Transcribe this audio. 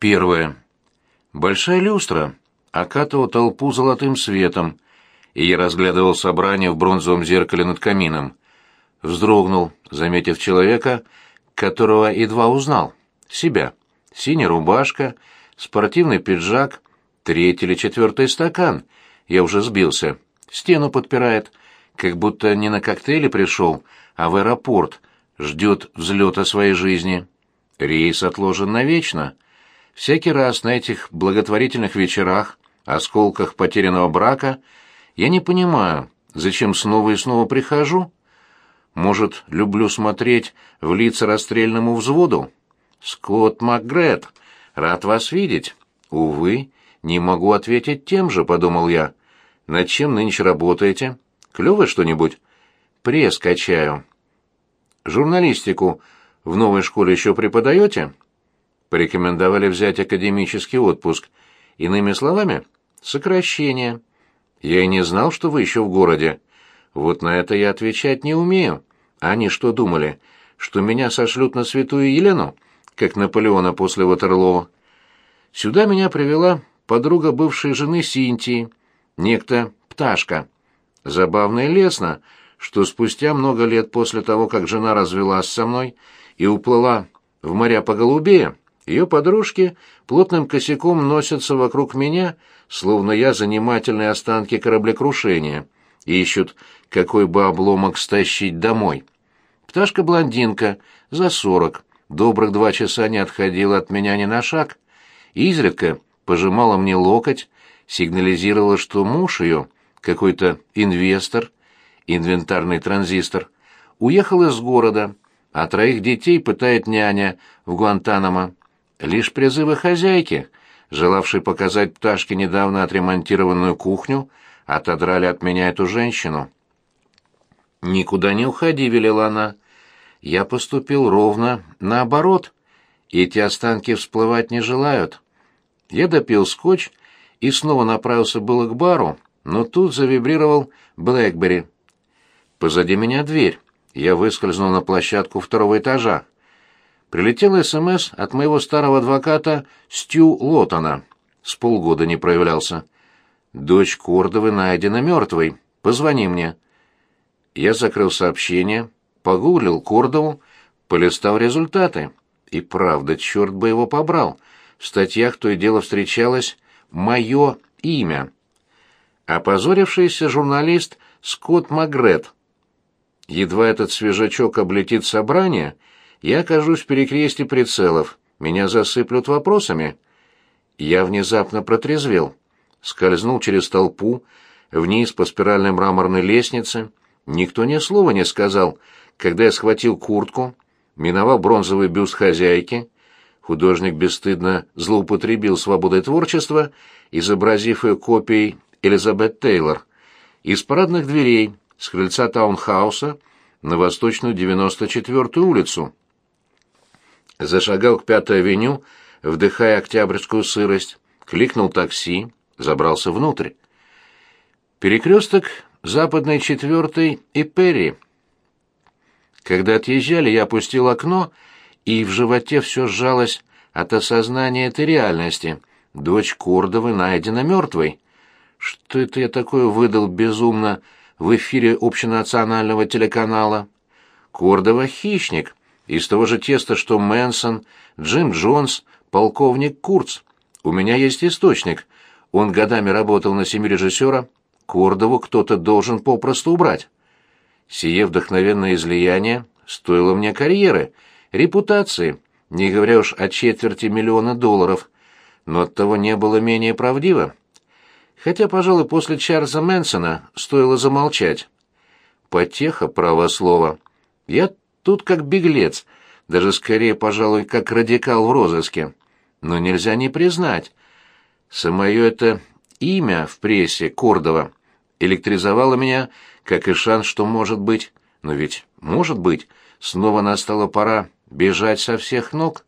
Первое. Большая люстра окатывала толпу золотым светом, и я разглядывал собрание в бронзовом зеркале над камином. Вздрогнул, заметив человека, которого едва узнал. Себя. Синяя рубашка, спортивный пиджак, третий или четвертый стакан. Я уже сбился. Стену подпирает, как будто не на коктейли пришел, а в аэропорт, ждет взлета своей жизни. Рейс отложен навечно. Всякий раз на этих благотворительных вечерах, осколках потерянного брака, я не понимаю, зачем снова и снова прихожу. Может, люблю смотреть в лица расстрельному взводу? Скотт Макгрет, рад вас видеть. Увы, не могу ответить тем же, подумал я. Над чем нынче работаете? Клёвое что-нибудь? Пресс качаю. Журналистику в новой школе еще преподаете? Порекомендовали взять академический отпуск. Иными словами, сокращение. Я и не знал, что вы еще в городе. Вот на это я отвечать не умею. Они что думали, что меня сошлют на святую Елену, как Наполеона после Ватерлоо? Сюда меня привела подруга бывшей жены Синтии, некто Пташка. Забавно и лестно, что спустя много лет после того, как жена развелась со мной и уплыла в моря поголубее, ее подружки плотным косяком носятся вокруг меня, словно я занимательные останки кораблекрушения, и ищут, какой бы обломок стащить домой. Пташка-блондинка, за сорок, добрых два часа не отходила от меня ни на шаг, изредка пожимала мне локоть, сигнализировала, что муж ее, какой-то инвестор, инвентарный транзистор, уехал из города, а троих детей пытает няня в Гуантанамо. Лишь призывы хозяйки, желавшей показать пташке недавно отремонтированную кухню, отодрали от меня эту женщину. «Никуда не уходи», — велела она. «Я поступил ровно наоборот. Эти останки всплывать не желают». Я допил скотч и снова направился было к бару, но тут завибрировал Блэкбери. Позади меня дверь. Я выскользнул на площадку второго этажа. Прилетел СМС от моего старого адвоката Стю Лотона. С полгода не проявлялся. «Дочь Кордовы найдена мертвой. Позвони мне». Я закрыл сообщение, погуглил Кордову, полистал результаты. И правда, черт бы его побрал. В статьях то и дело встречалось «моё имя». Опозорившийся журналист Скотт Магрет. Едва этот свежачок облетит собрание, я окажусь в перекрестье прицелов, меня засыплют вопросами. Я внезапно протрезвел, скользнул через толпу, вниз по спиральной мраморной лестнице, Никто ни слова не сказал, когда я схватил куртку, миновал бронзовый бюст хозяйки. Художник бесстыдно злоупотребил свободой творчества, изобразив ее копией Элизабет Тейлор. Из парадных дверей, с крыльца таунхауса, на восточную 94-ю улицу. Зашагал к Пятой авеню, вдыхая октябрьскую сырость, кликнул такси, забрался внутрь. Перекресток западной четвертой и Перри. Когда отъезжали, я опустил окно, и в животе все сжалось от осознания этой реальности. Дочь Кордовы найдена мертвой. Что это я такое выдал безумно в эфире общенационального телеканала? Кордова — хищник, из того же теста, что Мэнсон, Джим Джонс, полковник Курц. У меня есть источник. Он годами работал на семью режиссера Кордову кто-то должен попросту убрать. Сие вдохновенное излияние стоило мне карьеры, репутации, не говоря уж о четверти миллиона долларов, но оттого не было менее правдиво. Хотя, пожалуй, после Чарльза Мэнсона стоило замолчать. Потеха, право слово. Я тут как беглец, даже скорее, пожалуй, как радикал в розыске. Но нельзя не признать. Самое это имя в прессе Кордова электризовало меня, как и шанс, что может быть, но ведь может быть, снова настала пора бежать со всех ног.